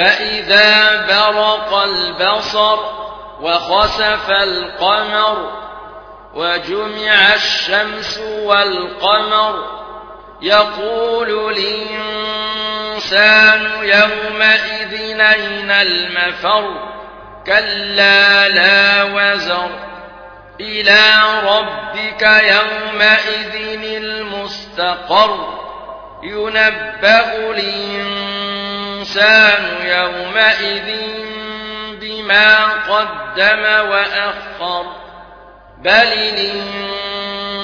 فإذا برق البصر وخسف القمر وجمع الشمس والقمر يقول الإنسان يومئذ أين المفر؟ كلا لا وزر. إلى ربك يومئذ المستقر. ينبأ الإنسان يومئذ بما قدم وأخر بل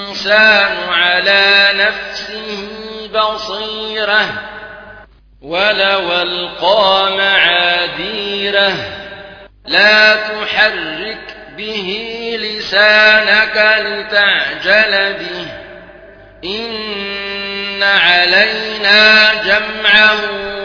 الإنسان على نفسه بصيرة ولو ألقى معاذيره لا تحرك به لسانك لتعجل به. إن علينا جمعه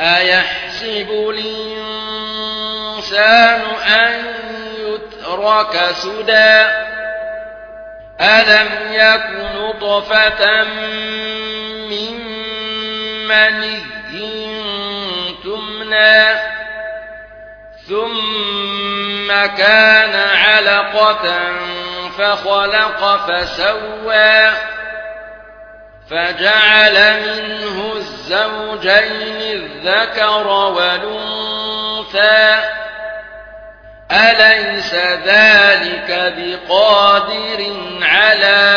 أيحسب الإنسان أن يترك سدى ألم يك نطفة من مني تمنى ثم كان علقة فخلق فسوى فجعل منه الزوجين الذكر والأنثى. أليس ذلك بقادر على